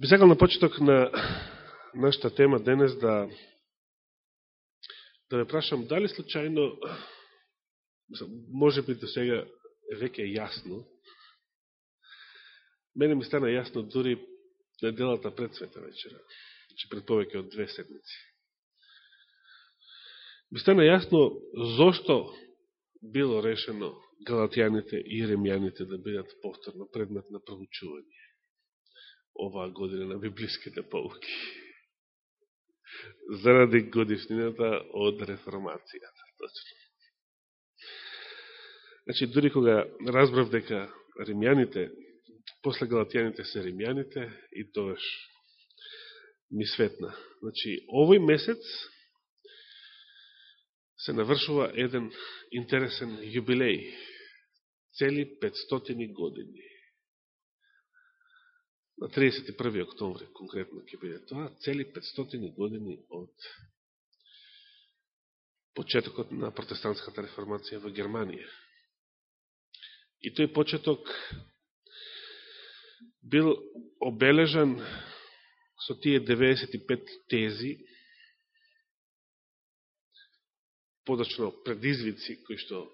Би сакал на почеток на нашата тема денес да да ве прашам дали случајно може би до сега веќе е јасно мене ми стана јасно дури неделата пред света вечера значи пред повеќе од две седмици. Ми стана јасно зошто било решено галатијаните и ремјаните да бидат повторно предмет на проучување оваа година на библиските полуки. Заради годишнината од реформацијата. Точно. Значи, дури кога разбрав дека римјаните, после галатијаните се римјаните, и тоаш ми светна. Значи, овој месец се навршува еден интересен јубилеј. Цели 500 години на 31. октомври, конкретно ќе биде тоа, цели 500 години од почетокот на протестантската реформација во Германија. И тој почеток бил обележан со тие 95 тези, подачно предизвици, кои што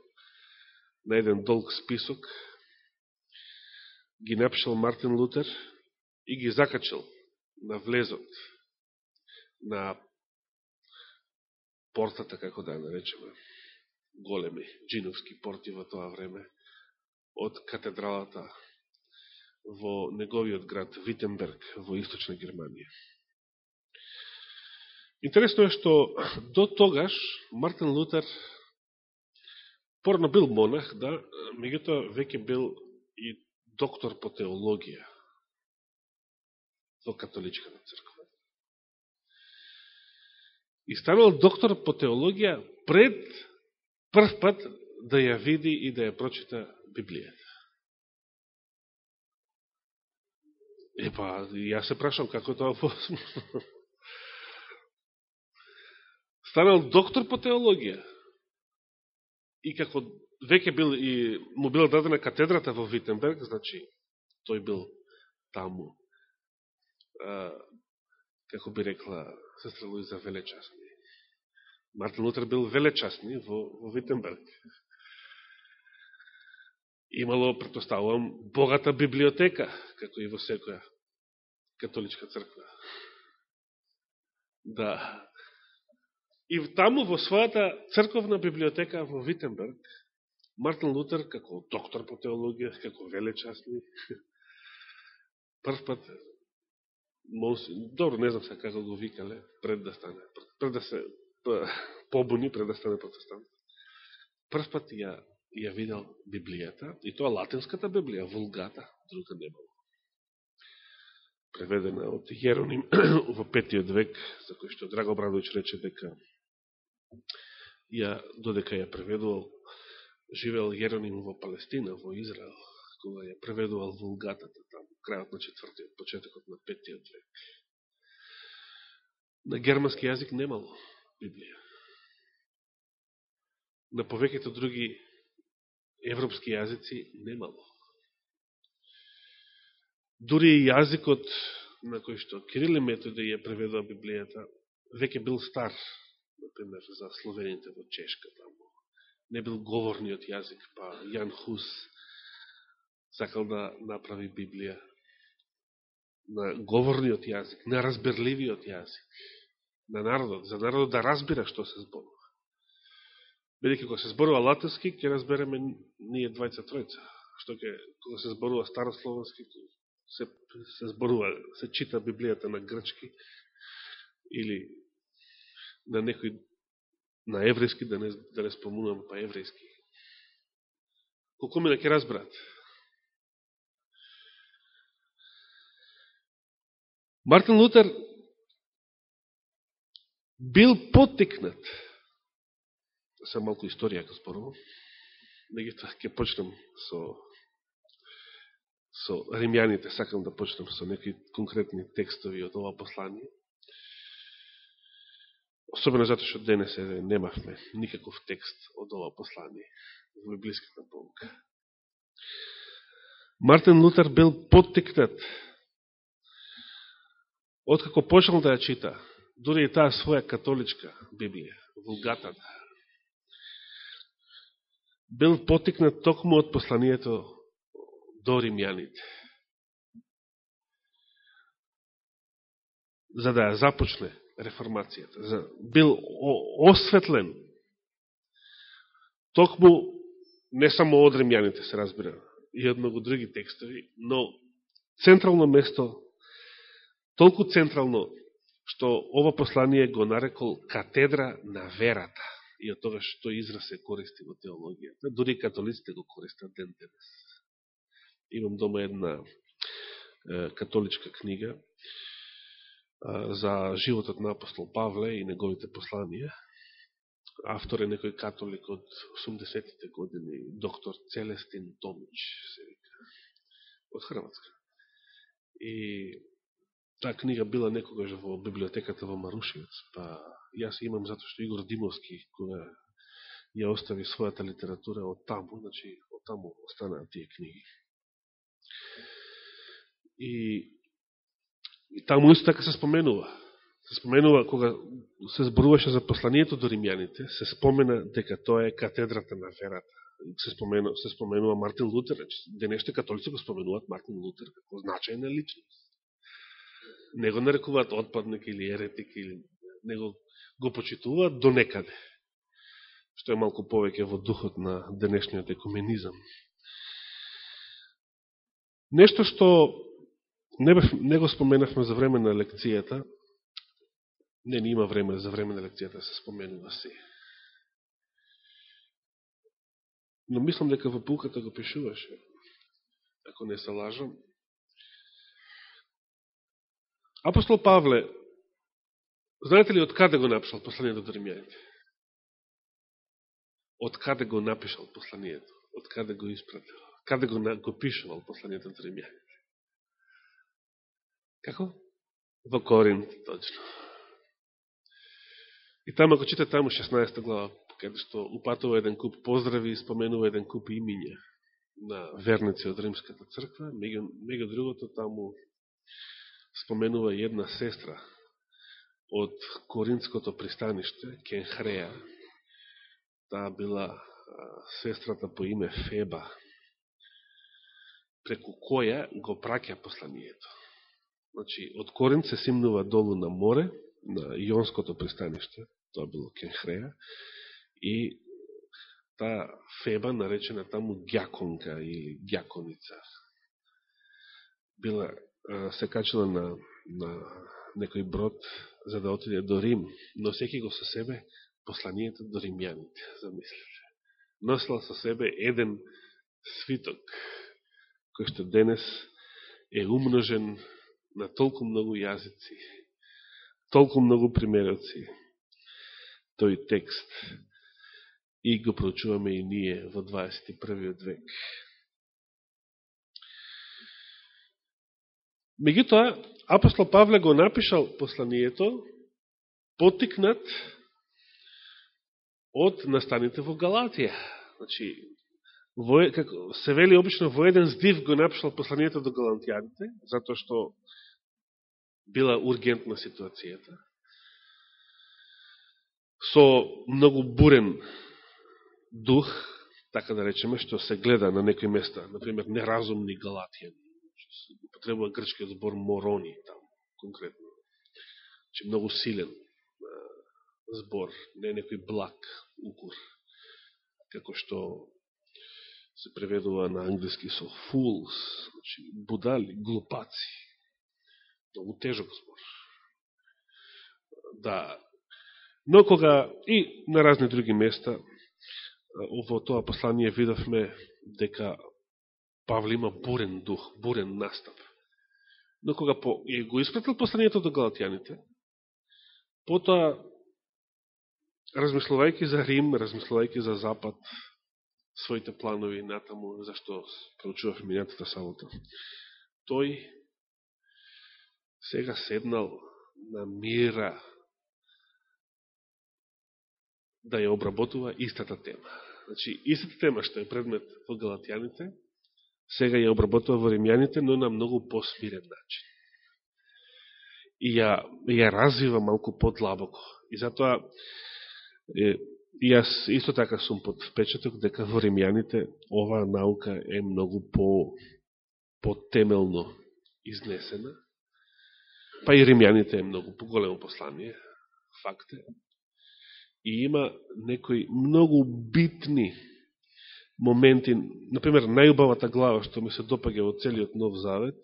на еден долг список ги напишал Мартин Лутер, и ги закачил на влезот на портата, како да наречеме, големи джиновски порти во тоа време, од катедралата во неговиот град Витенберг во источна Германија. Интересно е што до тогаш Мартин Лутер порно бил монах, да, меѓутоа веќе бил и доктор по теологија во католичката црква. И станал доктор по теологија пред прв пат да ја види и да ја прочита Библијата. Епа, јас се прашам како тоа возможно. Станал доктор по теологија. И како веќе бил и му била дадена катедрата во Витенберг, значи тој бил таму како би рекла сестра Луиза, велечасни. Мартин Лутер бил велечасни во, во Витенберг. Имало, предпоставувам, богата библиотека, како и во секоја католичка црква. Да. И таму во својата црковна библиотека во Витенберг, Мартин Лутер, како доктор по теологија, како велечасни, прв пат добро, не знам се како да го викале, пред да стане, пред да се па, побуни, пред да стане протестант. Прв пат ја, ја видел Библијата, и тоа латинската Библија, вулгата, друга не било. Преведена од Јероним во петиот век, за кој што Драго Брадович рече дека ја, додека ја преведувал, живел Јероним во Палестина, во Израел, кога ја преведувал вулгатата крајот на четвртиот, почетокот на петтиот век. На германски јазик немало Библија. На повеќето други европски јазици немало. Дури и јазикот на кој што Кирил методи ја преведува Библијата, веќе бил стар, например, за словените во Чешка таму. Не бил говорниот јазик, па Јан Хус сакал да направи Библија на говорниот јазик, на разберливиот јазик, на народот, за народот да разбира што се зборува. Бидеќи кога се зборува латински, ќе разбереме ние двајца тројца. Што ќе кога се зборува старословенски, се, се зборува, се чита Библијата на грчки или на некој на еврејски, да не, да не спомнувам па еврејски. Колку ми да ќе разберат? Мартин Лутер бил потекнат. Сам малку историја ќе спорувам. Меѓутоа ќе почнем со со римјаните, сакам да почнем со некои конкретни текстови од ова послание. Особено затоа што денес е, немавме никаков текст од ова послание во библиската полка. Мартин Лутер бил потикнат откако почнал да ја чита, дури и таа своја католичка Библија, Вулгатата, бил потикнат токму од посланието до римјаните. За да ја започне реформацијата. За, бил осветлен токму не само од римјаните се разбира, и од многу други текстови, но централно место, толку централно, што ова послание го нарекол катедра на верата. И од тоа што израз се користи во теологијата. Дори католиците го користат ден денес. Имам дома една е, католичка книга е, за животот на апостол Павле и неговите посланија. Автор е некој католик од 80-те години, доктор Целестин Томич, се вика, од Хрватска. И таа книга била некогаш во библиотеката во Марушевец, па јас имам затоа што Игор Димовски, кога ја остави својата литература од таму, значи од таму останаа тие книги. И, и таму исто така се споменува. Се споменува, кога се зборуваше за посланието до римјаните, се спомена дека тоа е катедрата на верата. Се споменува, се споменува Мартин Лутер, значи денеште католици го споменуваат Мартин Лутер како значајна личност. Не го нарекуваат отпадник или еретик, или него го почитуваат до некаде, што е малку повеќе во духот на денешниот екуменизам. Нешто што не, бе, не го споменавме за време на лекцијата, не, не има време за време на лекцијата се споменува се. Но мислам дека во пулката го пишуваше, ако не се лажам. Апостол Павле, знаете ли од каде го напишал посланието до римјаните? Од каде го напишал посланието? Од каде го испратил? Каде го, го пишувал посланието до римјаните? Како? Во Коринт, точно. И таму, ако читате таму 16 глава, каде што упатува еден куп поздрави и споменува еден куп имиња на верници од Римската црква, меѓу, меѓу другото таму споменува една сестра од Коринското пристаниште, Кенхреја. Таа била сестрата по име Феба, преку која го праќа посланието. Значи, од Коринт се симнува долу на море, на Јонското пристаниште, тоа било Кенхреја, и таа Феба, наречена таму Гјаконка или Гјаконица, била, се качила на, на некој брод за да отиде до Рим, носеки го со себе посланието до римјаните, замислите. Носила со себе еден свиток, кој што денес е умножен на толку многу јазици, толку многу примероци, тој текст и го проучуваме и ние во 21. век. Меѓутоа, апостол Павле го напишал посланието, потикнат од настаните во Галатија. Значи, во, како, се вели обично во еден здив го напишал посланието до галантијаните, затоа што била ургентна ситуацијата со многу бурен дух, така да речеме, што се гледа на некои места, например, неразумни галатијани. Потребува грчкиот збор морони там, конкретно. Че многу силен збор, не некој блак укур, како што се преведува на англиски со fools, значи будали, глупаци. Многу тежок збор. Да, Но кога и на разни други места во тоа послание видовме дека Павле има бурен дух, бурен настап. Но кога по, и го испратил посланието до галатјаните, потоа, размислувајќи за Рим, размислувајќи за Запад, своите планови натаму, зашто проучував минатата сабота, тој сега седнал на мира да ја обработува истата тема. Значи, истата тема што е предмет во Галатјаните, сега ја обработува во Римјаните, но на многу посмирен начин. и ја, ја развива малку подлабоко. И затоа е, и јас исто така сум под впечаток дека во римјаните оваа наука е многу по потемелно изнесена. Па и римјаните е многу поголемо послание, факт е. И има некои многу битни моменти, например, најубавата глава што ми се допаѓа во целиот Нов Завет,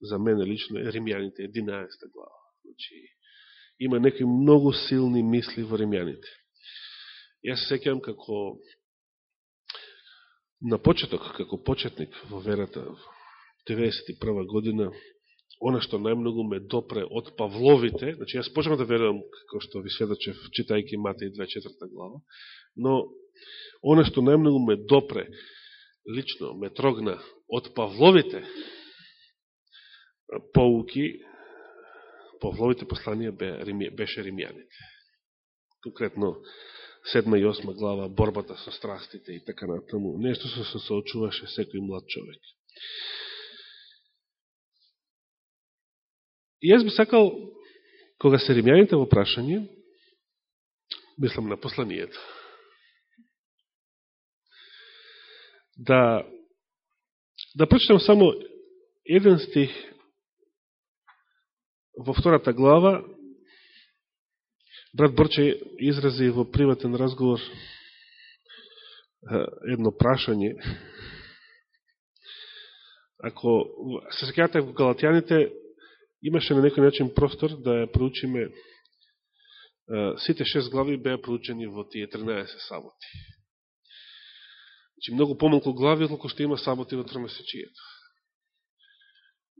за мене лично е Римјаните, 11 глава. Значи, има некои многу силни мисли во Римјаните. Јас се секјам како на почеток, како почетник во верата, 91 година, она што најмногу ме допре од Павловите, значи јас почнам да верувам, како што ви сведочев, читајки Матеј 24 глава, но Оно што најмногу ме допре, лично ме трогна од Павловите поуки, Павловите посланија беше римјаните. Конкретно, седма и осма глава, борбата со страстите и така натаму. Нешто што се соочуваше секој млад човек. И јас би сакал, кога се римјаните во прашање, мислам на посланијето, да да прочитам само еден стих во втората глава. Брат Борче изрази во приватен разговор едно прашање. Ако се секјате во Галатјаните, имаше на некој начин простор да ја проучиме сите шест глави беа проучени во тие 13 саботи. Че многу помалку глави, отколку што има саботи во тромесечијето.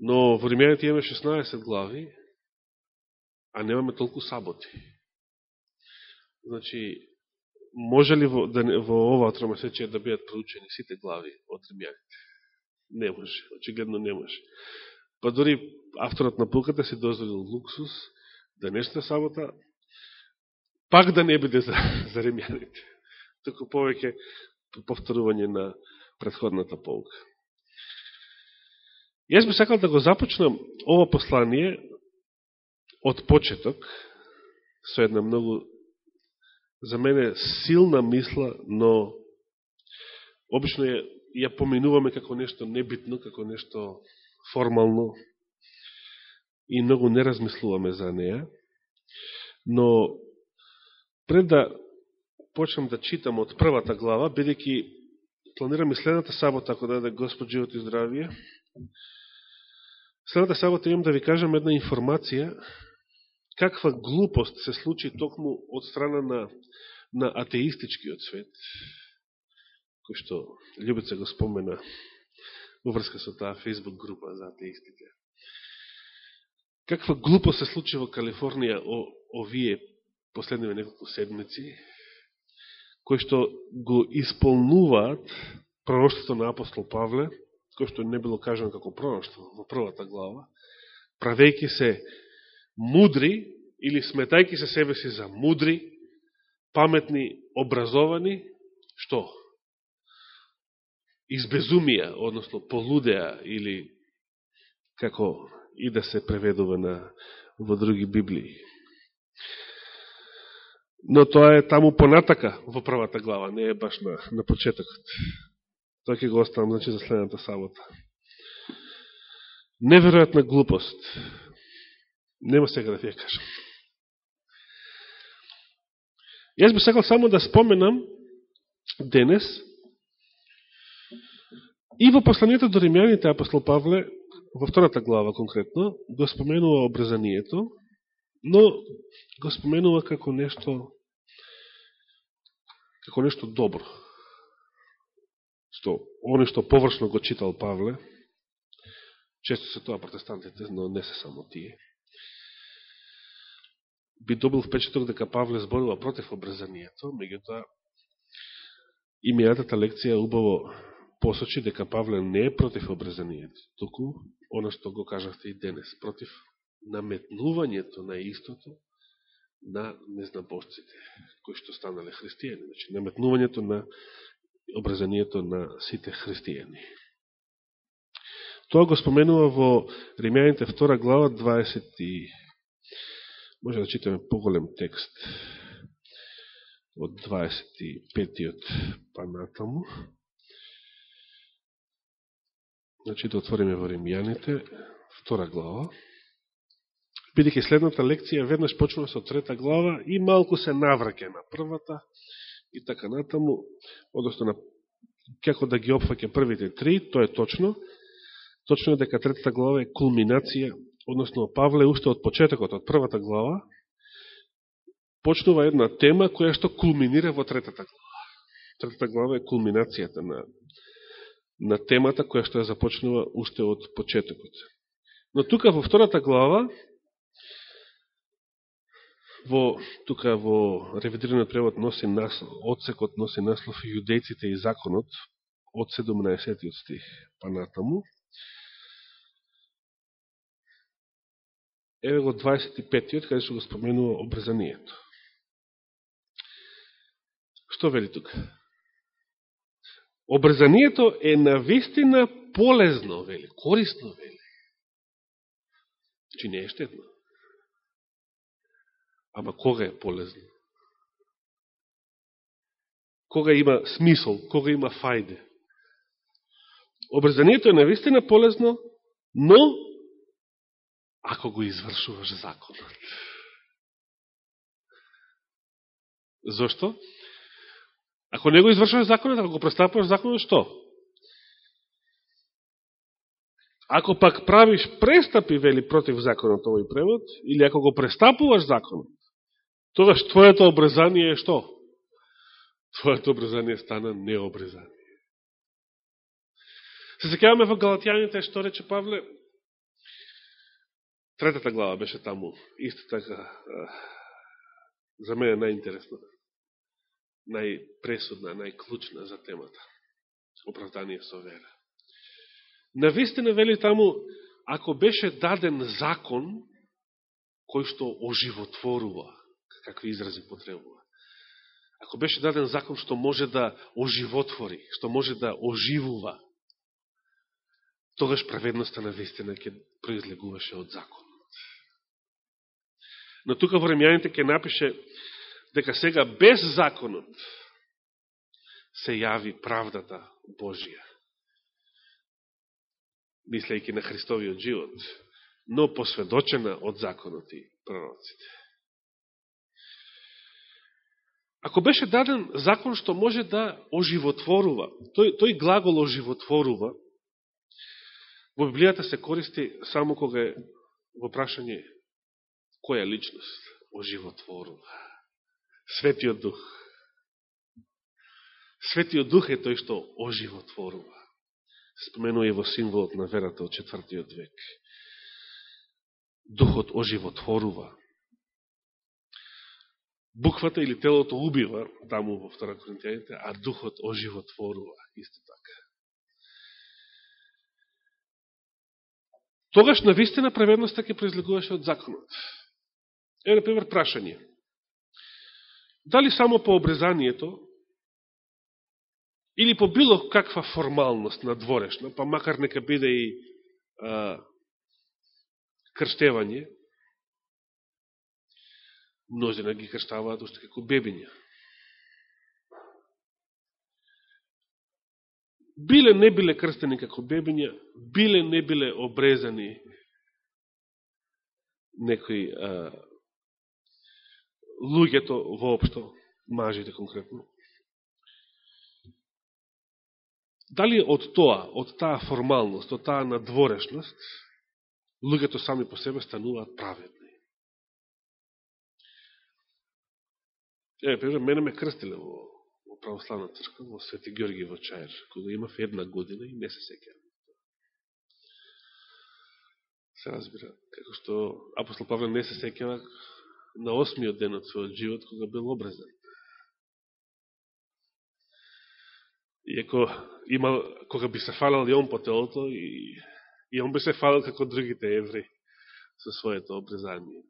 Но во Римјаните имаме 16 глави, а немаме толку саботи. Значи, може ли во, да, во оваа тромесечија да бидат проучени сите глави од Римјаните? Не може, очигледно не може. Па дори авторот на пулката се дозволил луксус, денешна сабота, пак да не биде за, за римјаните. Току повеќе повторување на предходната полка. Јас би сакал да го започнам ова послание од почеток, со една многу, за мене, силна мисла, но обично ја, ја поминуваме како нешто небитно, како нешто формално и многу не размислуваме за неја. Но пред да почнам да читам од првата глава, бидејќи планирам и следната сабота, ако даде Господ живот и здравие. Следната сабота имам да ви кажам една информација каква глупост се случи токму од страна на, на атеистичкиот свет, кој што Любица го спомена во врска со таа фейсбук група за атеистите. Каква глупост се случи во Калифорнија о, овие последниве неколку седмици, кој што го исполнуваат пророштото на апостол Павле, кој што не било кажано како пророштво во првата глава, правејќи се мудри или сметајќи се себе си за мудри, паметни, образовани, што? Избезумија, односно полудеа или како и да се преведува на, во други Библии но тоа е таму понатака во првата глава, не е баш на, на почетокот. Тоа ќе го оставам значи, за следната сабота. Неверојатна глупост. Нема сега да ви ја кажам. Јас би сакал само да споменам денес и во посланието до римјаните апостол Павле, во втората глава конкретно, го споменува обрезанието, но го споменува како нешто како нешто добро. Што, они што површно го читал Павле, често се тоа протестантите, но не се само тие, би добил впечаток дека Павле зборува против обрезанието, меѓутоа имејатата лекција убаво посочи дека Павле не е против обрезанието, туку, оно што го кажавте и денес, против наметнувањето на истото на незнабожците, кои што станале христијани. Значи, наметнувањето на образанието на сите христијани. Тоа го споменува во Римјаните 2 глава 20 Може да читаме поголем текст од 25-тиот па натаму. Значи да отвориме во Римјаните, втора глава. Бидеќи следната лекција веднаш почнува со трета глава и малку се навраке на првата и така натаму, односно на како да ги опфаке првите три, тоа е точно. Точно е дека третата глава е кулминација, односно Павле уште од почетокот, од првата глава, почнува една тема која што кулминира во третата глава. Третата глава е кулминацијата на, на темата која што ја започнува уште од почетокот. Но тука во втората глава, во, тука во ревидираниот превод носи наслов, одсекот носи наслов Јудејците и законот од 17 стих па натаму. Еве го 25-тиот, каде што го споменува обрезанието. Што вели тука? Обрезанието е на вистина полезно, вели, корисно, вели. Чи не е штетно. Ама кога е полезно? Кога има смисол, кога има фајде? Обрезанието е навистина полезно, но ако го извршуваш законот. Зошто? Ако не го извршуваш законот, ако го престапуваш законот, што? Ако пак правиш престапи, вели, против законот овој превод, или ако го престапуваш законот, тогаш твоето обрезание е што? Твоето обрезание стана необрезание. Се секаваме во Галатјаните, што рече Павле? Третата глава беше таму. Исто така, за мене најинтересна, најпресудна, најклучна за темата. Оправдание со вера. Навистина вели таму, ако беше даден закон, кој што оживотворува, какви изрази потребува, ако беше даден закон што може да оживотвори, што може да оживува, тогаш праведноста на вистина ќе произлегуваше од законот. Но тука во ремјаните ќе напише дека сега без законот се јави правдата Божија мислејќи на Христовиот живот, но посведочена од законот и пророците. Ако беше даден закон што може да оживотворува, тој, тој глагол оживотворува, во Библијата се користи само кога е во прашање која личност оживотворува. Светиот Дух. Светиот Дух е тој што оживотворува споменува и во символот на верата од четвртиот век. Духот оживотворува. Буквата или телото убива, таму во втора Коринтијаните, а духот оживотворува, исто така. Тогаш на вистина праведноста ќе произлегуваше од законот. Е, например, прашање. Дали само по обрезанието или по било каква формалност на дворешна, па макар нека биде и а, крштевање, мнозина ги крштаваат уште како бебиња. Биле не биле крстени како бебиња, биле не биле обрезани некои а, луѓето воопшто, мажите конкретно, Дали од тоа, од таа формалност, од таа надворешност, луѓето сами по себе стануваат праведни? Е, пример, мене ме крстиле во, во православна црква, во Свети Георги во Чаир, кога имав една година и не се секјам. Се разбира, како што апостол Павле не се секјава на осмиот ден од својот живот, кога бил обрезан. Иако има, кога би се фалал и он по телото, и, и он би се фалал како другите евреи со своето обрезање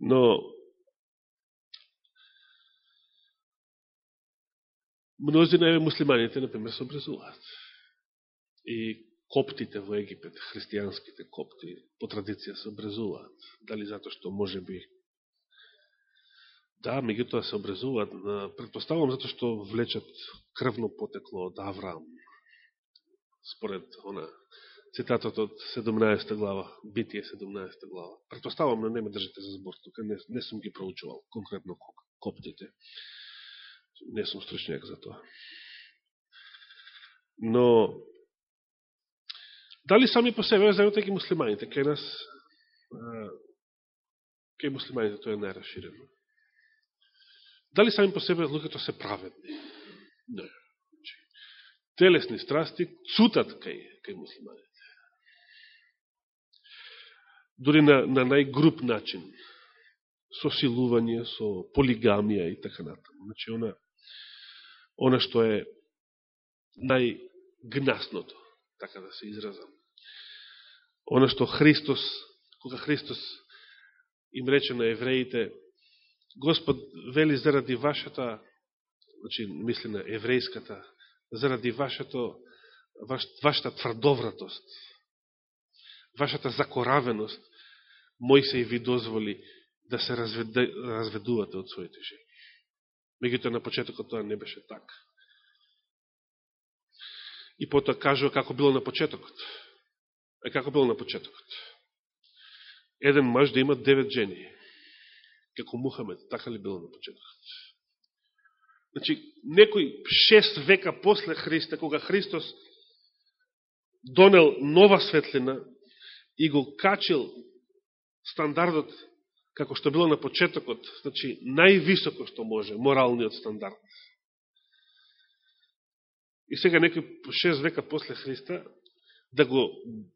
Но, мнозина муслиманите, например, се обрезуваат. И коптите во Египет, христијанските копти, по традиција се обрезуваат. Дали затоа што може би Да, меѓутоа се обрезуваат, предпоставам затоа што влечат крвно потекло од Авраам. Според она, цитатот од 17 глава, Битие 17 глава. Предпоставам, но не ме држите за збор, тука не, не сум ги проучувал, конкретно коптите. Не сум стручњак за тоа. Но, дали сами по себе, знаете ке муслиманите, кај нас, кај муслиманите тоа е најраширено. Дали сами по себе луѓето се праведни? Не. Значи, телесни страсти цутат кај, кај муслиманите. Дори на, на најгруп начин. Со силување, со полигамија и така натаму. Значи, она, она што е најгнасното, така да се изразам. Она што Христос, кога Христос им рече на евреите, Господ вели заради вашата, значи, мисли на еврејската, заради вашето, ваш, вашата тврдовратост, вашата закоравеност, мој се ви дозволи да се разведе, разведувате од своите жени. Мегуто на почетокот тоа не беше така. И потоа кажува како било на почетокот. Е како било на почетокот? Еден маж да има девет жени како Мухамед, така ли било на почетокот? Значи, некој шест века после Христа, кога Христос донел нова светлина и го качил стандардот како што било на почетокот, значи највисоко што може, моралниот стандард. И сега некој шест века после Христа да го,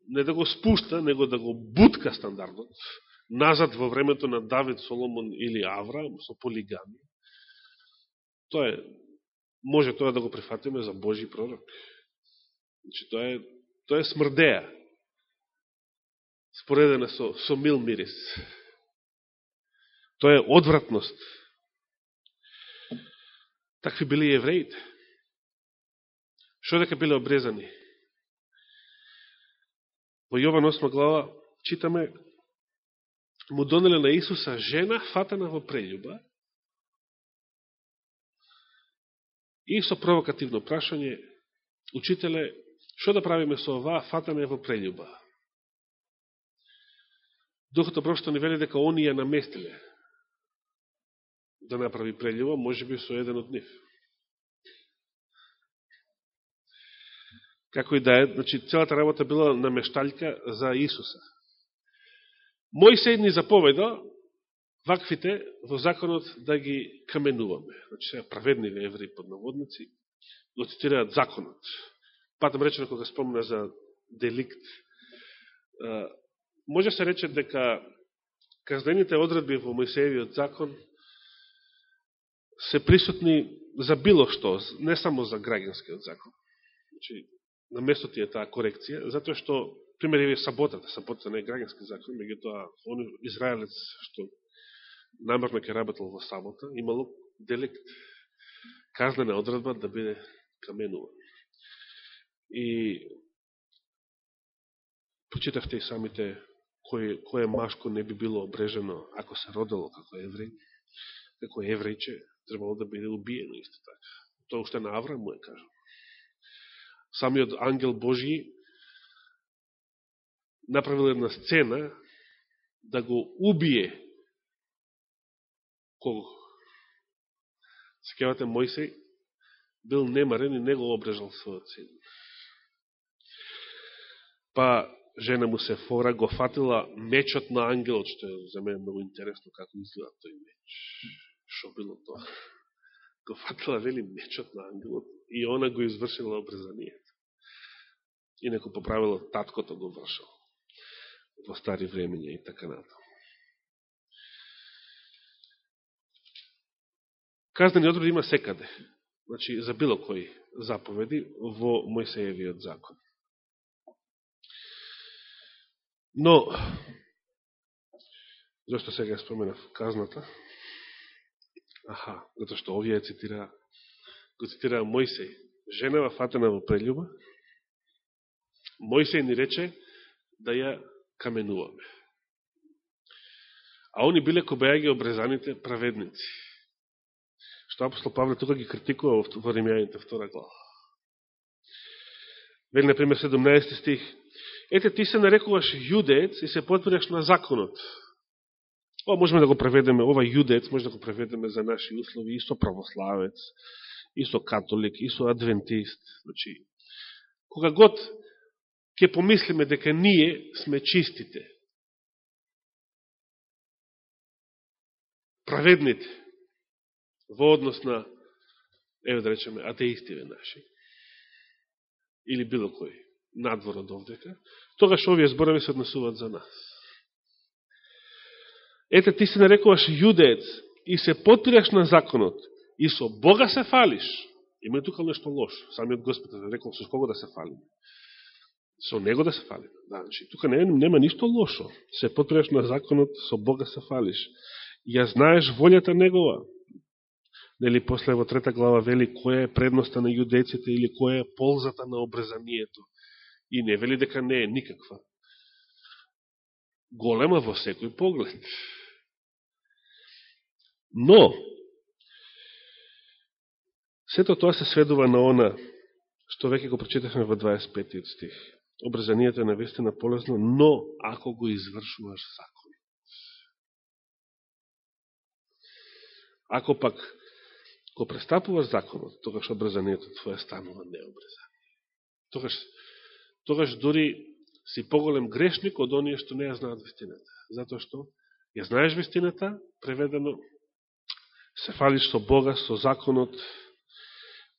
не да го спушта, него да го бутка стандардот, назад во времето на Давид, Соломон или Авраам со полигами. Тоа е, може тоа да го прифатиме за Божи пророк. Значи, тоа е, тоа е смрдеја. Споредена со, со мил мирис. Тоа е одвратност. Такви били евреите. Шо дека биле обрезани? Во Јован 8 глава читаме му донеле на Исуса жена фатена во прељуба и со провокативно прашање учителе, што да правиме со оваа фатена во прељуба? Духото прошто ни вели дека они ја наместиле да направи прелива, може би со еден од нив. Како и да е, значи, целата работа била намешталјка за Исуса. Мојсей ни заповеда ваквите во законот да ги каменуваме. Значи сега праведниве евреи поднаводници го цитираат законот. Патам речено кога спомна за деликт. Може се рече дека казнените одредби во Мојсеевиот закон се присутни за било што, не само за граѓанскиот закон. Значи, на место ти е таа корекција, затоа што пример е саботата, саботата не е граѓански закон, тоа он израелец што намерно ќе работил во сабота, имало делект, казнена одредба да биде каменува. И почитавте и самите кој, кое машко не би било обрежено ако се родело како евреј, како еврејче, требало да биде убиено исто така. Тоа уште на Авраам му е кажано. Самиот ангел Божи направил една сцена да го убие кого? Секевате Мојсей бил немарен и не го обрежал својот син. Па жена му се фора, го фатила мечот на ангелот, што е за мене многу интересно како изгледа тој меч. Шо било тоа? Го фатила, вели, мечот на ангелот и она го извршила обрезанието. И по поправило таткото го вршал во стари времења и така натаму. Казнени одреди има секаде, значи за било кои заповеди во Мојсеевиот закон. Но, зашто сега споменав казната? Аха, зато што овие цитира, го цитира Мојсей, Женева фатена во прелюба, Мојсей ни рече да ја каменуваме. А они биле кобејаги обрезаните праведници. Што апостол Павле тука ги критикува во Римјаните втора глава. Вели, например, 17 стих. Ете, ти се нарекуваш јудеец и се потврдаш на законот. Ова можеме да го преведеме, ова јудец може да го преведеме за наши услови, исто православец, исто католик, исто адвентист. Значи, кога год ќе помислиме дека ние сме чистите, праведните, во однос на, еве да речеме, атеистиве наши, или било кој надвор од овдека, тогаш овие зборови се однесуваат за нас. Ете, ти се нарекуваш јудеец и се потпираш на законот и со Бога се фалиш. Има тука нешто лошо. Самиот Господ е рекол со кого да се фалим. Со него да се фалим. Да, значи, тука не, нема ништо лошо. Се потпираш на законот, со Бога се фалиш. Ја знаеш волјата негова. Нели после во трета глава вели која е предноста на јудеците или која е ползата на обрезанието. И не вели дека не е никаква. Голема во секој поглед. Но, сето тоа се сведува на она што веќе го прочитавме во 25 стих. Обрезанието е навестина полезно, но ако го извршуваш закон. Ако пак го престапуваш законот, тогаш обрезанието твое станува необрезание. Тогаш, тогаш дури си поголем грешник од оние што не ја знаат вистината. Затоа што ја знаеш вистината, преведено се фалиш со Бога, со законот,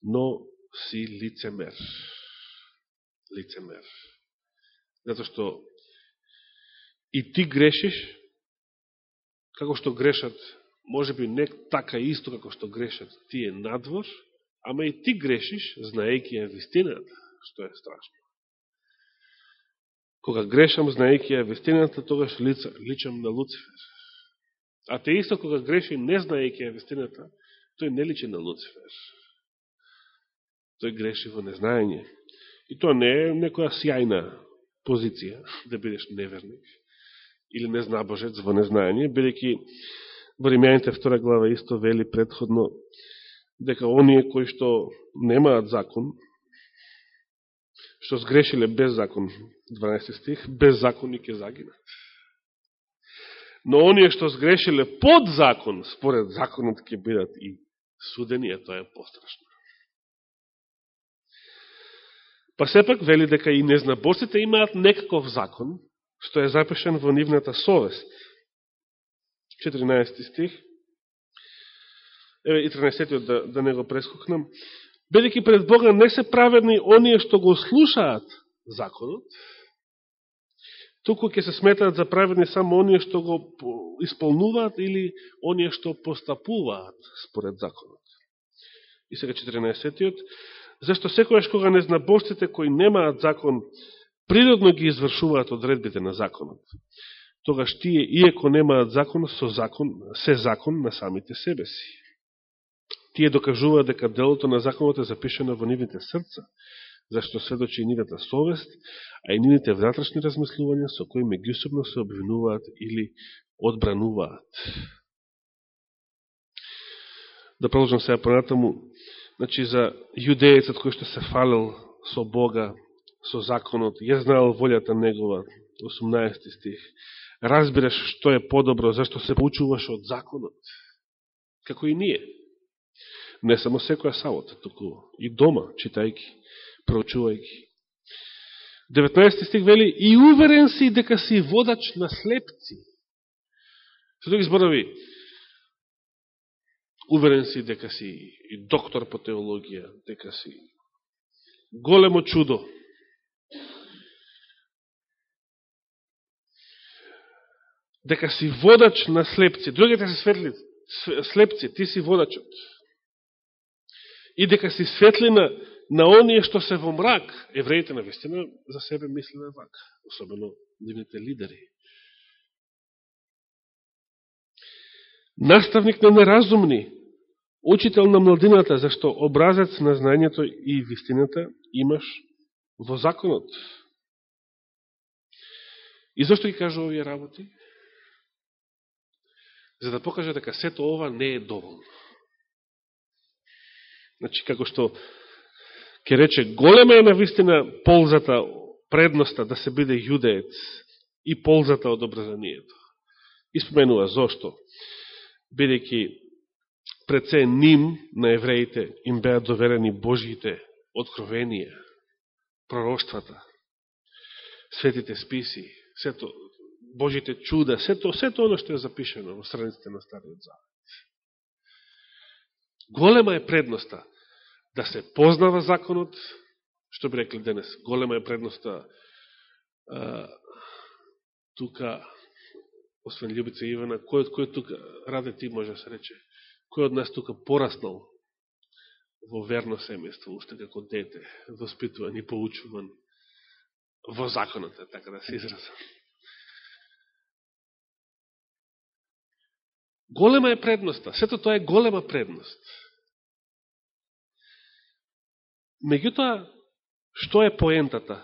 но си лицемер. Лицемер. Затоа што и ти грешиш, како што грешат, може би не така исто како што грешат тие надвор, ама и ти грешиш, знаејќи ја вистината, што е страшно. Кога грешам, знаејќи ја вестината, тогаш личам на Луцифер. А те исто кога греши, не знаејќи ја вестината, тој не личи на Луцифер. Тој греши во незнаење. И тоа не е некоја сјајна позиција, да бидеш неверник или незнабожец во незнаење, бидеќи во Римјаните втора глава исто вели предходно дека оние кои што немаат закон, што сгрешиле без закон, 12 стих, без закон и ке загинат. Но оние што сгрешиле под закон, според законот ќе бидат и судени, е тоа е пострашно. Па сепак вели дека и незнаборците имаат некаков закон, што е запишен во нивната совест. 14 стих. Еве и 13 да, да не го прескокнам. Бидеќи пред Бога не се праведни оние што го слушаат законот, туку ќе се сметаат за праведни само оние што го исполнуваат или оние што постапуваат според законот. И сега 14-тиот. Зашто секојаш кога незнабожците кои немаат закон, природно ги извршуваат одредбите на законот, тогаш тие, иеко немаат закон, со закон, се закон на самите себе си. Тие докажуваат дека делото на законот е запишено во нивните срца, зашто сведочи и нивната совест, а и нивните вратрашни размислувања со кои меѓусобно се обвинуваат или одбрануваат. Да продолжам сега понатаму, значи за јудејецот кој што се фалил со Бога, со законот, ја знаел волјата негова, 18 стих, разбираш што е подобро, зашто се поучуваш од законот, како и ние. Не само секоја сабота, туку и дома, читајки проучувајки. 19 стих вели, и уверен си дека си водач на слепци. Со други зборови, уверен си дека си и доктор по теологија, дека си големо чудо. Дека си водач на слепци. Другите се светли, слепци, ти си водачот. И дека си светлина на оние што се во мрак, евреите на вистина за себе мислиме вака, особено нивните лидери. Наставник на неразумни, учител на младината, зашто образец на знањето и вистината имаш во законот. И зашто ги кажа овие работи? За да покаже дека сето ова не е доволно. Значи, како што ќе рече, голема е на вистина ползата, предноста да се биде јудеец и ползата од образанието. Испоменува зошто, бидејќи пред се ним на евреите им беа доверени Божиите откровенија, пророштвата, светите списи, сето, Божите чуда, сето, сето оно што е запишено во страниците на Стариот Завет. Голема е предноста да се познава законот, што би рекли денес, голема е предноста а, тука, освен Љубица Ивана, кој од кој тука, раде ти може да се рече, кој од нас тука пораснал во верно семејство, уште како дете, воспитуван и поучуван во законот, така да се изразам. Голема е предноста. Сето тоа е голема предност. Меѓутоа, што е поентата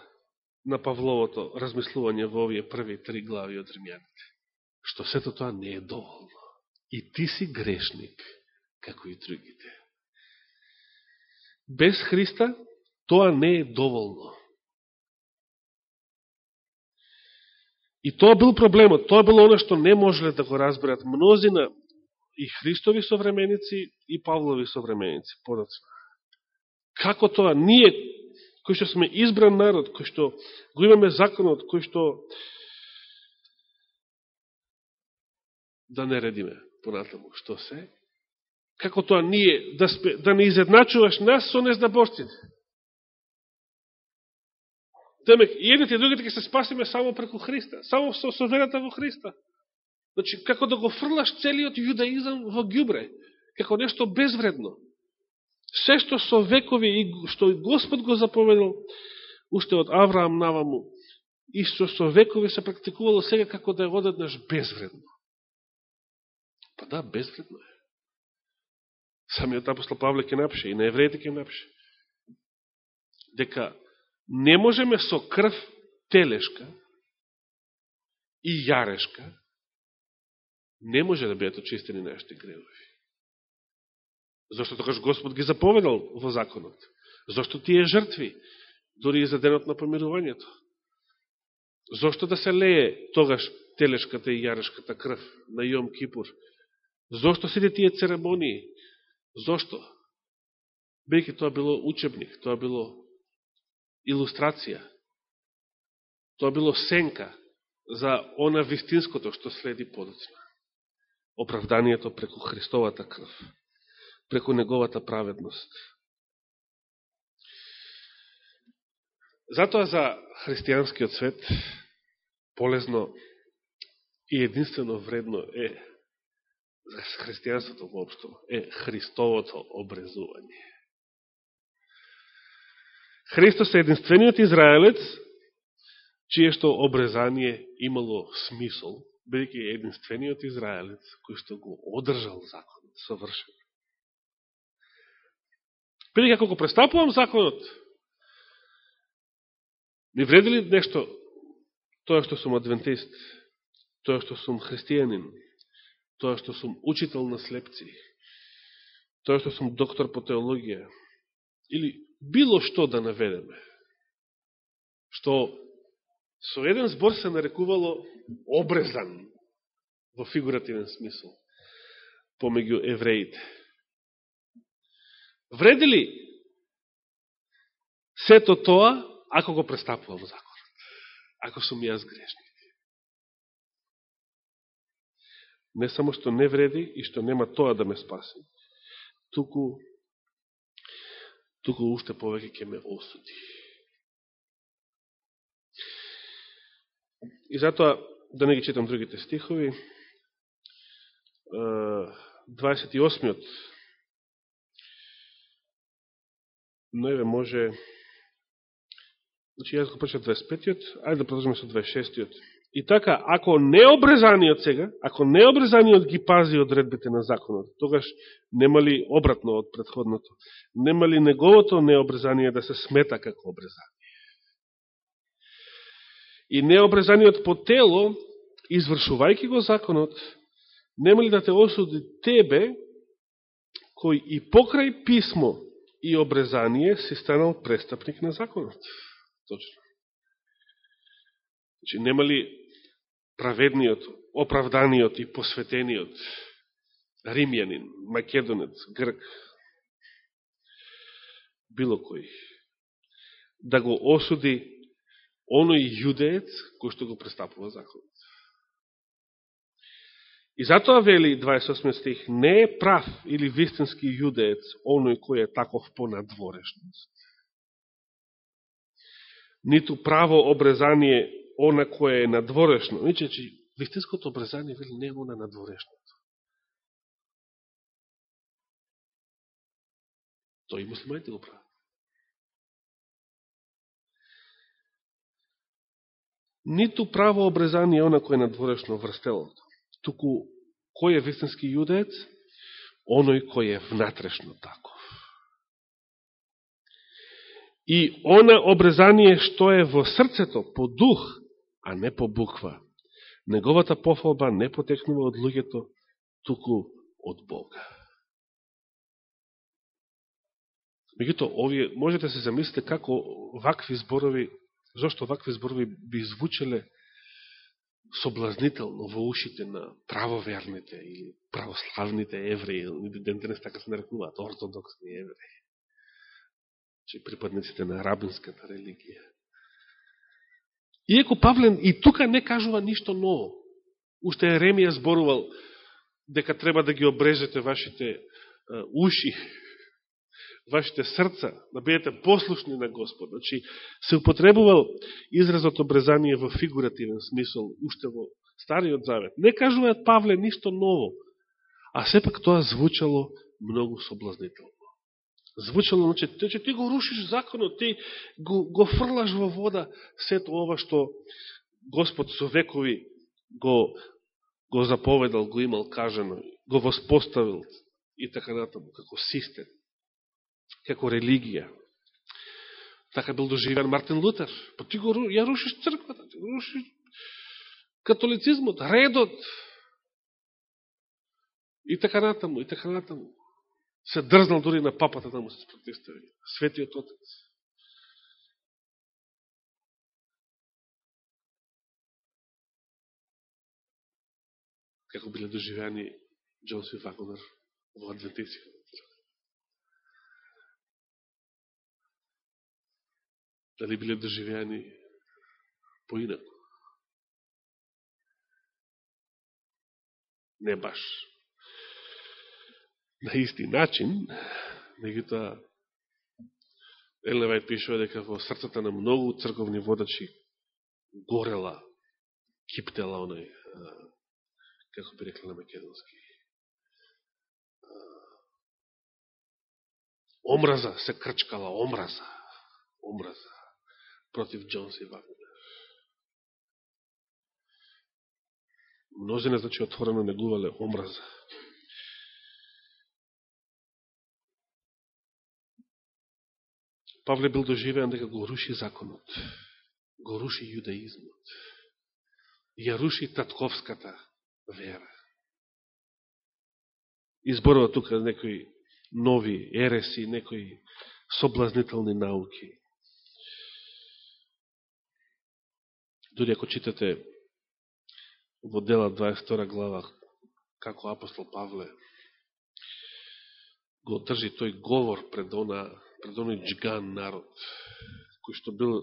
на Павловото размислување во овие први три глави од Римјаните? Што сето тоа не е доволно. И ти си грешник, како и другите. Без Христа тоа не е доволно. И тоа бил проблемот, тоа било оно што не можеле да го разберат мнозина и Христови современици и Павлови современици подоцна. Како тоа ние, кои што сме избран народ, кои што го имаме законот, кои што да не редиме понатаму, што се? Како тоа ние, да, спе, да не изедначуваш нас со незнаборците? Демек, и едните и другите ќе се спасиме само преку Христа, само со, со верата во Христа. Значи, како да го фрлаш целиот јудаизам во гјубре, како нешто безвредно. Се што со векови и што Господ го заповедал, уште од Авраам наваму, и што со векови се практикувало сега како да е одеднаш безвредно. Па да, безвредно е. Самиот апостол Павле ке напише, и на евреите ке напише, дека не можеме со крв телешка и јарешка, не може да бидат очистени нашите гревови. Зошто тогаш Господ ги заповедал во законот? Зошто тие жртви, дори и за денот на помирувањето? Зошто да се лее тогаш телешката и јарешката крв на Јом Кипур? Зошто сите тие церемонии? Зошто? Бејќи тоа било учебник, тоа било илустрација. Тоа било сенка за она вистинското што следи подоцна. Оправданието преку Христовата крв, преку Неговата праведност. Затоа за христијанскиот свет полезно и единствено вредно е за христијанството воопшто е Христовото обрезување. Христос е единствениот израелец, чие што обрезание имало смисол, бидеќи е единствениот израелец кој што го одржал законот совршено. Бидеќи ако го престапувам законот, ми вреди ли нешто тоа што сум адвентист, тоа што сум христијанин, тоа што сум учител на слепци, тоа што сум доктор по теологија, или било што да наведеме, што со еден збор се нарекувало обрезан во фигуративен смисол помеѓу евреите. Вреди ли сето тоа ако го престапувам законот? Ако сум јас грешник? Не само што не вреди и што нема тоа да ме спаси, туку туку уште повеќе ќе ме осуди. И затоа, да не ги читам другите стихови, 28-миот но еве може значи јас го почнав 25-тиот ајде да продолжиме со 26-тиот И така, ако необрезаниот сега, ако необрезаниот ги пази одредбите на законот, тогаш нема ли обратно од предходното? Нема ли неговото необрезание да се смета како обрезание? И необрезаниот по тело, извршувајќи го законот, нема ли да те осуди тебе, кој и покрај писмо и обрезание си станал престапник на законот. Точно. Значи, нема ли праведниот, оправданиот и посветениот римјанин, македонец, грк, било кој, да го осуди оној јудеец кој што го престапува законот. И затоа вели 28 стих, не е прав или вистински јудеец оној кој е таков по надворешност. Ниту право обрезание она кое е надворешно. Значи, вистинското обрезање вели не е она надворешното. Тој и муслиманите го прават. Ниту право обрезание она кое е надворешно врстелото туку кој е вистински јудеец? Оној кој е внатрешно таков. И она обрезање што е во срцето, по дух, а не по буква. Неговата пофалба не потекнува од луѓето, туку од Бога. Меѓуто, овие, можете се замислите како вакви зборови, зашто вакви зборови би звучеле соблазнително во ушите на правоверните или православните евреи, ден денес така се нарекуваат, ортодоксни евреи, че припадниците на рабинската религија. Иеко Павлен и тука не кажува ништо ново. Уште Еремија зборувал дека треба да ги обрежете вашите уши вашите срца, да бидете послушни на Господ. Значи, се употребувал изразот обрезание во фигуративен смисол, уште во Стариот Завет. Не кажуваат Павле ништо ново, а сепак тоа звучало многу соблазнително. Звучало, значи, ти, ти го рушиш законот, ти го, го фрлаш во вода сето ова што Господ со векови го, го заповедал, го имал кажено, го воспоставил и така натаму, како систем како религија. Така бил доживен Мартин Лутер. Па ти го ја рушиш црквата, ти го рушиш католицизмот, редот. И така натаму, и така натаму. Се дрзнал дори на папата да му се спротистави. Светиот Отец. Како биле доживени Джонси Вагонер во Адвентиција. дали биле доживени поинако. Не баш на исти начин, меѓутоа Елневајт пишува дека во срцата на многу црковни водачи горела, киптела онај, како би рекла на македонски. Омраза се крчкала, омраза, омраза против Джонс и Вагнер. Мнозина, значи, отворено негувале омраза. Павле бил доживеан дека го руши законот, го руши јудаизмот, ја руши татковската вера. Изборува тука некои нови ереси, некои соблазнителни науки. Дори ако читате во дела 22 глава, како апостол Павле го држи тој говор пред, она, пред оној джиган народ, кој што бил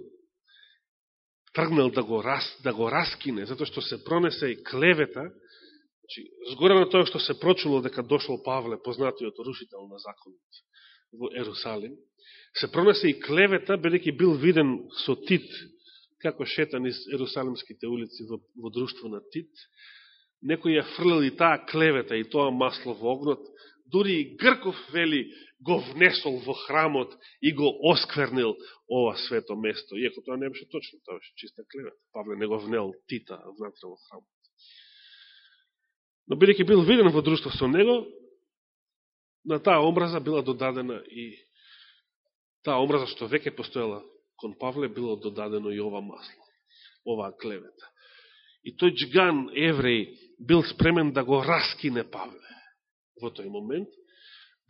тргнал да го, рас, да го раскине, затоа што се пронесе и клевета, значи, згора на тоа што се прочуло дека дошол Павле, познатиот рушител на законот во Ерусалим, се пронесе и клевета, бидеќи бил виден со Тит, како шетан из Ерусалимските улици во, во друштво на Тит, некој ја фрлил и таа клевета и тоа масло во огнот, дури и Грков, вели, го внесол во храмот и го осквернил ова свето место. Иако тоа не беше точно, тоа беше чиста клевета. Павле не го внел Тита внатре во храмот. Но бидеќи бил виден во друштво со него, на таа омраза била додадена и таа омраза што веќе постоела кон Павле било додадено и ова масло. оваа клевета. И тој джиган евреј бил спремен да го раскине Павле во тој момент,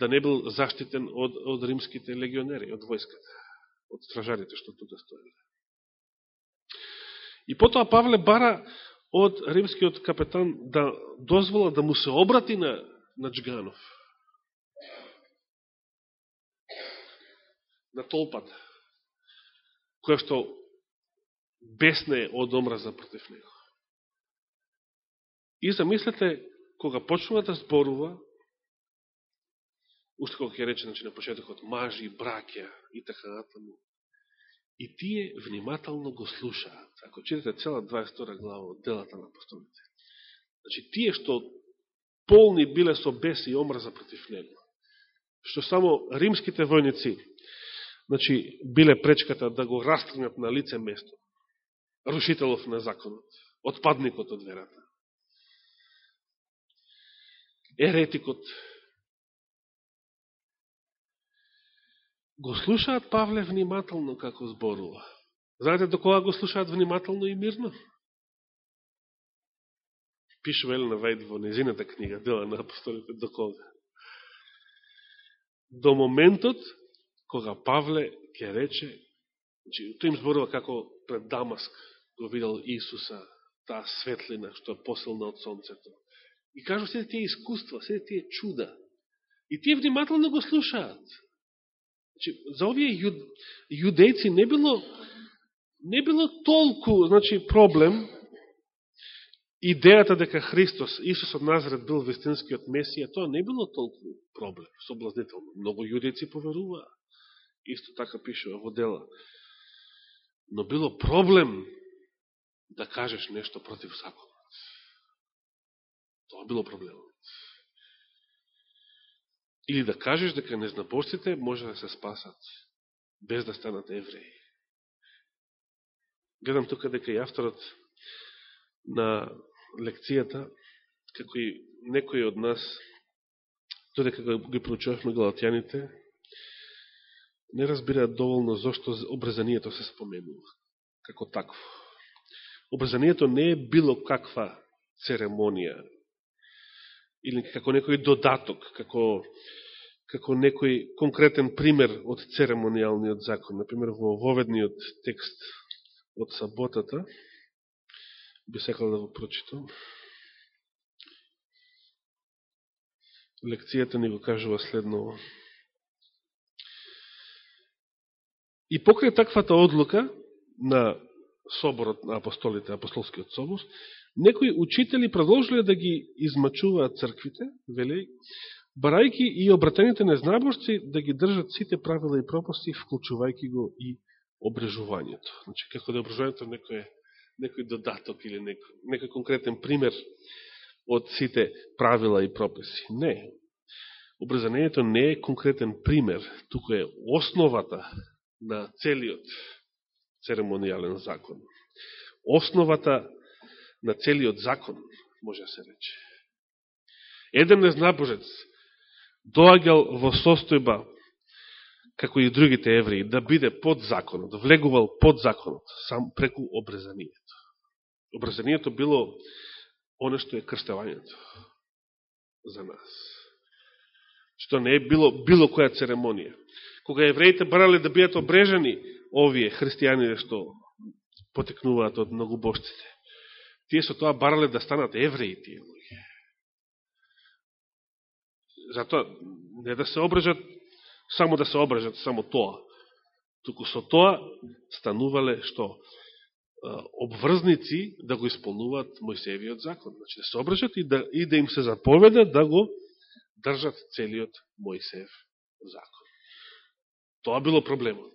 да не бил заштитен од, од римските легионери, од војската, од стражарите што тука стоеле. И потоа Павле бара од римскиот капетан да дозвола да му се обрати на, на Джганов. На толпата, која што бесне од омраза против него. И замислете, кога почнува да зборува, уште колко ќе рече значи, на почетокот, мажи, бракја и така натаму, и тие внимателно го слушаат. Ако читате цела 22 глава од делата на апостолите, значи тие што полни биле со бес и омраза против него, што само римските војници значи, биле пречката да го растргнат на лице место, рушителов на законот, отпадникот од верата еретикот. Го слушаат Павле внимателно како зборува. Знаете до кога го слушаат внимателно и мирно? Пишува Елена Вајд во незината книга, дела на апостолите, до кога? До моментот кога Павле ќе рече, че, тој им зборува како пред Дамаск го видел Исуса, таа светлина што е посилна од сонцето. И кажу се тие искуства, се тие чуда. И тие внимателно го слушаат. Значи, за овие јуд, јудејци не било, не било толку значи, проблем идејата дека Христос, Исус од Назарет бил вестинскиот Месија, тоа не било толку проблем, соблазнително. Многу јудејци поверуваа. Исто така пишува во дела. Но било проблем да кажеш нешто против закон. Тоа било проблемот. Или да кажеш дека незнаборците може да се спасат без да станат евреи. Гледам тука дека и авторот на лекцијата, како и некои од нас, додека ги проучувавме галатјаните, не разбираат доволно зашто обрезанието се споменува како такво. Обрезанието не е било каква церемонија или како некој додаток, како, како некој конкретен пример од церемонијалниот закон. Например, во воведниот текст од саботата, би секал да го прочитам. Лекцијата ни го кажува следново. И покрај таквата одлука на соборот на апостолите, апостолскиот собор, некои учители продолжиле да ги измачуваат црквите, вели, барајки и обратените незнаборци да ги држат сите правила и пропасти, вклучувајки го и обрежувањето. Значи, како да обрежувањето некој, некој додаток или некој, некој конкретен пример од сите правила и прописи. Не. Обрезањето не е конкретен пример, туку е основата на целиот церемонијален закон. Основата на целиот закон, може да се рече. Еден незнабожец доаѓал во состојба, како и другите евреи, да биде под законот, влегувал под законот, сам преку обрезанието. Обрезанието било оно што е крстевањето за нас. Што не е било било која церемонија. Кога евреите барале да бидат обрежани, овие христијаните што потекнуваат од многу многобожците, Тие со тоа барале да станат евреи тие луѓе. Затоа не да се обрежат, само да се обрежат, само тоа. Туку со тоа станувале што обврзници да го исполнуваат Мојсевиот закон. Значи да се обрежат и да, и да им се заповеда да го држат целиот Мојсев закон. Тоа било проблемот.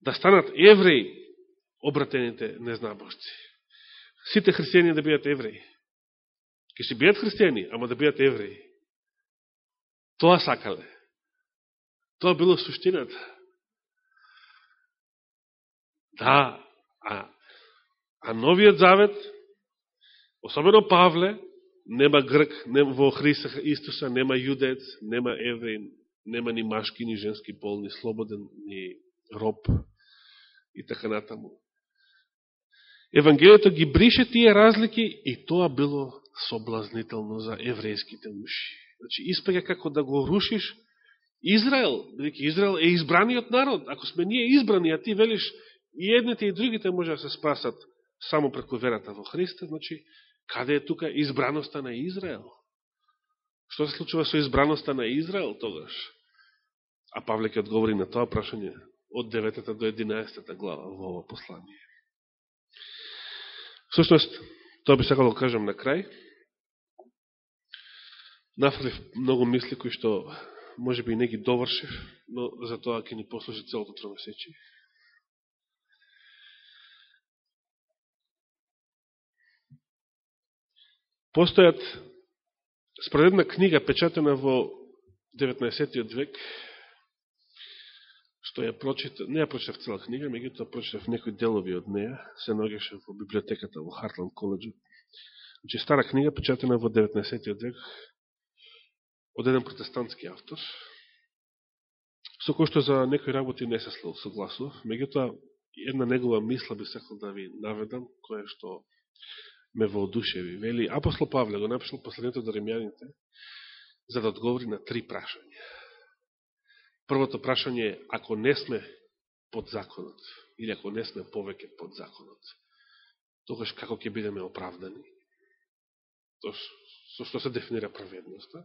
Да станат евреи обратените незнабожци сите христијани да бидат евреи. Ке си бидат христијани, ама да бидат евреи. Тоа сакале. Тоа било суштината. Да, а, а новиот завет, особено Павле, нема грк, нема, во Христа Истуса нема јудец, нема евреин, нема ни машки, ни женски пол, ни слободен, ни роб и така натаму. Евангелието ги брише тие разлики и тоа било соблазнително за еврејските уши. Значи, испега како да го рушиш Израел, бидеќи Израел е избраниот народ. Ако сме ние избрани, а ти велиш и едните и другите може да се спасат само преку верата во Христа, значи, каде е тука избраноста на Израел? Што се случува со избраноста на Израел тогаш? А Павле ќе одговори на тоа прашање од 9 до 11 глава во ова послание. Всушност, тоа би сакал да кажам на крај. Нафрлив многу мисли кои што може би не ги довршив, но за тоа ќе ни послужи целото тромесечи. Постојат според една книга печатена во 19. век, што ја прочитав, не ја прочитав цела книга, меѓутоа прочитав некои делови од неја, се ногеше во библиотеката во Хартланд коледжу. Значи, стара книга, печатена во 19. век, од еден протестантски автор, со кој што за некои работи не се согласував, меѓутоа една негова мисла би сакал да ви наведам, која што ме воодушеви. Вели, апостол Павле го напишал последното до римјаните, за да одговори на три прашања. Првото прашање е, ако не сме под законот, или ако не сме повеќе под законот, тогаш како ќе бидеме оправдани? Тоа со што се дефинира праведноста?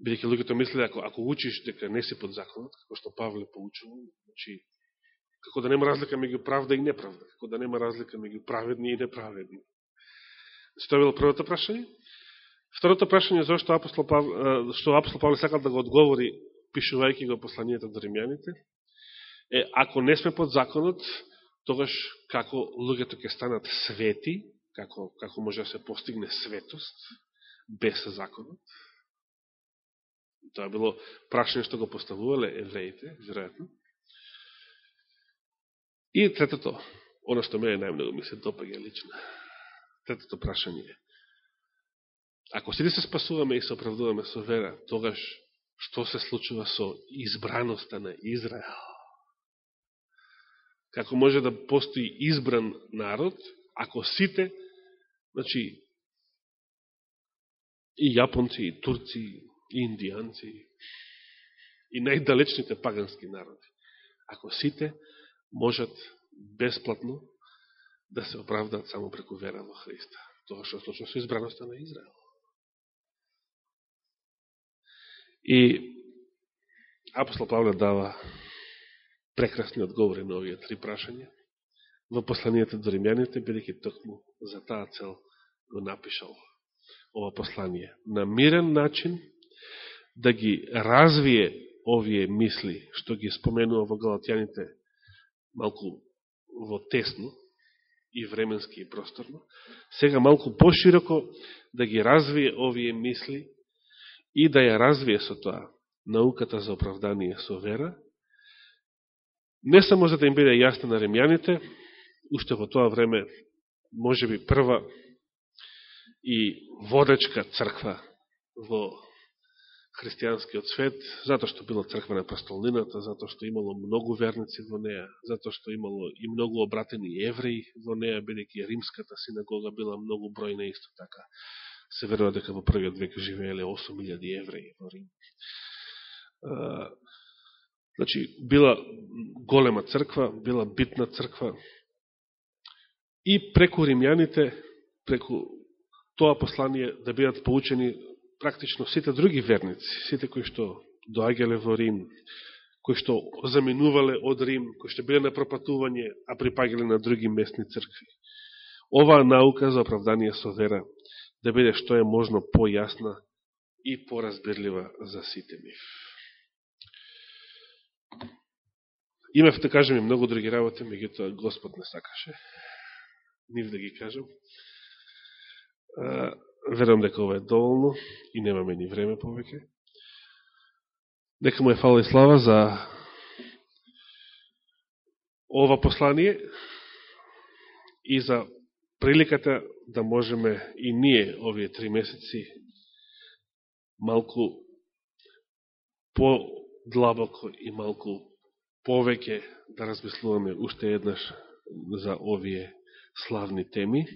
Бидеќи луѓето мисле, ако, ако учиш дека не си под законот, како што Павле поучува, значи, како да нема разлика меѓу правда и неправда, како да нема разлика меѓу праведни и неправедни. Значи, тоа било првото прашање. Второто прашање зашто апостол Павле, што апостол Павле сакал да го одговори, пишувајќи го посланието до римјаните, е, ако не сме под законот, тогаш како луѓето ќе станат свети, како, како може да се постигне светост без законот, Тоа било прашање што го поставувале евреите, веројатно. И третото, оно што мене најмногу ми се допаѓа лично, третото прашање е, ако сите да се спасуваме и се оправдуваме со вера, тогаш што се случува со избраноста на Израел? Како може да постои избран народ, ако сите, значи, и јапонци, и турци, и индијанци, и најдалечните пагански народи. Ако сите можат бесплатно да се оправдаат само преку вера во Христа. Тоа што случва со избраноста на Израел. И апостол Павле дава прекрасни одговори на овие три прашања во посланието до римјаните, бидеќи токму за таа цел го напишал ова послание. На мирен начин да ги развие овие мисли, што ги споменува во Галатјаните малку во тесно и временски и просторно, сега малку пошироко да ги развие овие мисли и да ја развие со тоа науката за оправдание со вера, не само за да им биде јасна на ремјаните, уште во тоа време, може би прва и водечка црква во христијанскиот свет, затоа што била црква на престолнината, затоа што имало многу верници во неа, затоа што имало и многу обратени евреи во неа, бидејќи римската синагога била многу бројна исто така. Се верува дека во првиот век живееле 8000 евреи во Рим. Значи, била голема црква, била битна црква и преку римјаните, преку тоа послание да бидат поучени практично сите други верници, сите кои што доаѓале во Рим, кои што заминувале од Рим, кои што биле на пропатување, а припагале на други местни цркви. Оваа наука за оправдание со вера да биде што е можно појасна и поразбирлива за сите нив. Имав да кажем и многу други работи, меѓутоа Господ не сакаше нив да ги кажам. Верам дека ова е доволно и немаме ни време повеќе. Нека му е фала и слава за ова послание и за приликата да можеме и ние овие три месеци малку по-длабоко и малку повеќе да размислуваме уште еднаш за овие славни теми.